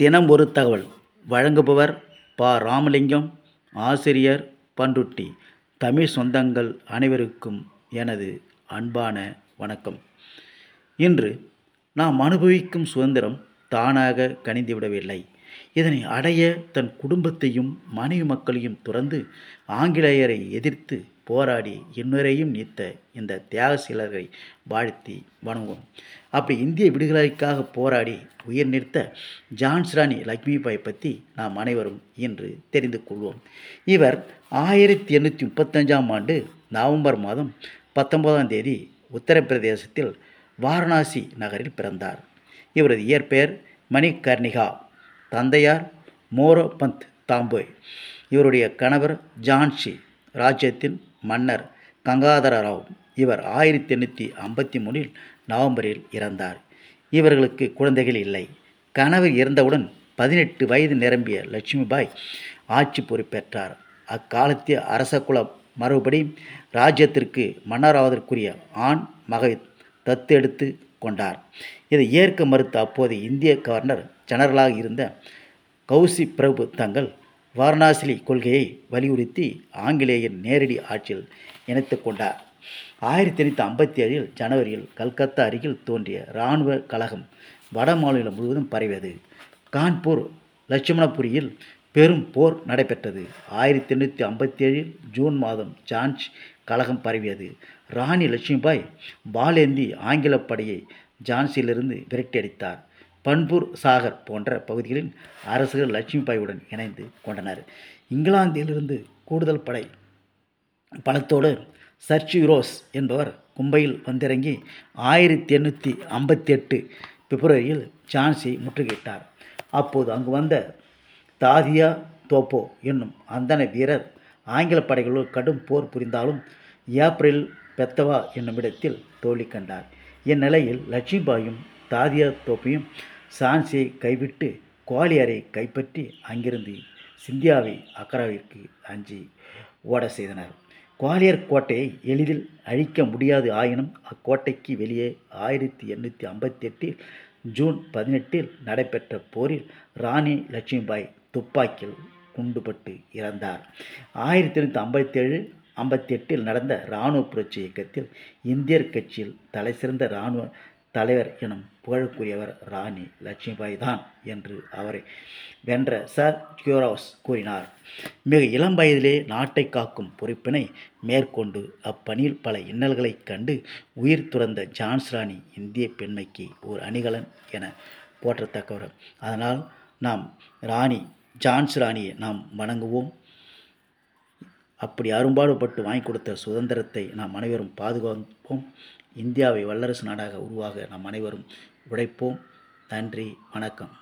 தினம் ஒரு தகவல். வழங்குபவர் ப. ராமலிங்கம் ஆசிரியர் பண்ருட்டி தமிழ் சொந்தங்கள் அனைவருக்கும் எனது அன்பான வணக்கம். இன்று நாம் அனுபவிக்கும் சுதந்திரம் தானாக கணிந்துவிடவில்லை இதனை அடைய தன் குடும்பத்தையும் மனைவி மக்களையும் துறந்து ஆங்கிலேயரை எதிர்த்து போராடி இன்னுரையும் நீத்த இந்த தியாக சீலர்களை வாழ்த்தி வணங்குவோம். அப்படி இந்திய விடுதலைக்காக போராடி உயிர் நிறுத்த ஜான்ஸ் ராணி லக்ஷ்மிபாய் பற்றி நாம் அனைவரும் இன்று தெரிந்து கொள்வோம். இவர் ஆயிரத்தி எண்ணூற்றி முப்பத்தஞ்சாம் ஆண்டு நவம்பர் மாதம் பத்தொன்பதாம் தேதி உத்தரப்பிரதேசத்தில் வாரணாசி நகரில் பிறந்தார். இவரது இயற்பெயர் மணிகர்ணிகா. தந்தையார் மோரோபந்த் தாம்போய். இவருடைய கணவர் ஜான்சி ராஜ்யத்தின் மன்னர் கங்காதர ராவ். இவர் ஆயிரத்தி எண்ணூற்றி ஐம்பத்தி மூணில் நவம்பரில் இறந்தார். இவர்களுக்கு குழந்தைகள் இல்லை. கணவர் இறந்தவுடன் பதினெட்டு வயது நிரம்பிய லட்சுமிபாய் ஆட்சி பொறுப்பேற்றார். அக்காலத்திய அரச குலம் மறுபடி ராஜ்யத்திற்கு மன்னராவதற்குரிய ஆண் மகை தத்தெடுத்து கொண்டார். இதை ஏற்க மறுத்த அப்போது இந்திய கவர்னர் ஜெனரலாக இருந்த கௌசி பிரபு தங்கள் வாரணாசிலி கொள்கையை வலியுறுத்தி ஆங்கிலேயர் நேரடி ஆட்சியில் இணைத்து கொண்டார். ஆயிரத்தி எண்ணூற்றி ஐம்பத்தி ஏழில் ஜனவரியில் கல்கத்தா அருகில் தோன்றிய இராணுவ கழகம் வட மாநிலம் முழுவதும் பரவியது. கான்பூர் லட்சுமணபுரியில் பெரும் போர் நடைபெற்றது. ஆயிரத்தி எண்ணூற்றி ஐம்பத்தி ஏழில் ஜூன் மாதம் ஜான்ச் கழகம் பரவியது. ராணி லட்சுமிபாய் பாலேந்தி ஆங்கில படையை ஜான்சியிலிருந்து விரட்டியடித்தார். பன்பூர் சாகர் போன்ற பகுதிகளில் அரசுகள் லட்சுமிபாயுடன் இணைந்து கொண்டனர். இங்கிலாந்திலிருந்து கூடுதல் படை பலத்தோடு சர்ச்சியூரோஸ் என்பவர் மும்பையில் வந்திறங்கி ஆயிரத்தி எண்ணூற்றி ஐம்பத்தி எட்டு பிப்ரவரியில் ஜான்சி முற்றுகையிட்டார். அப்போது அங்கு வந்த தாதியா தோப்போ என்னும் அந்தன வீரர் ஆங்கில படைகளோடு கடும் போர் புரிந்தாலும் ஏப்ரல் பெத்தவா என்னுமிடத்தில் தோழி தோல்வி கண்டார். இந்நிலையில் லட்சுமிபாயும் தாதியா தோப்பையும் சான்சியை கைவிட்டு குவாலியரை கைப்பற்றி அங்கிருந்து சிந்தியாவை அக்கராவிற்கு அஞ்சி ஓட செய்தனர். குவாலியர் கோட்டையை எளிதில் அழிக்க முடியாது ஆயினும் அக்கோட்டைக்கு வெளியே ஆயிரத்தி எண்ணூற்றி ஐம்பத்தி எட்டில் ஜூன் பதினெட்டில் நடைபெற்ற போரில் ராணி லட்சுமிபாய் துப்பாக்கியில் குண்டுபட்டு இறந்தார். ஆயிரத்தி எண்ணூற்றி ஐம்பத்தேழு ஐம்பத்தி எட்டில் நடந்த இராணுவ புரட்சி இயக்கத்தில் இந்தியர் கட்சியில் தலைசிறந்த இராணுவ தலைவர் எனும் புகழுக்குரியவர் ராணி லட்சுமிபாய் தான் என்று அவரை வென்ற சர் கியூராஸ் கூறினார். மிக இளம் வயதிலே நாட்டை காக்கும் பொறுப்பினை மேற்கொண்டு அப்பணியில் பல இன்னல்களைக் கண்டு உயிர் துறந்த ஜான்ஸ் ராணி இந்திய பெண்மைக்கு ஒரு அணிகலன் என போற்றத்தக்கவர். அதனால் நாம் ராணி ஜான்ஸ் ராணியை நாம் வணங்குவோம். அப்படி அரும்பாடுபட்டு வாங்கி கொடுத்த சுதந்திரத்தை நாம் அனைவரும் பாதுகாப்போம். இந்தியாவை வல்லரசு நாடாக உருவாக நாம் அனைவரும் உழைப்போம். நன்றி வணக்கம்.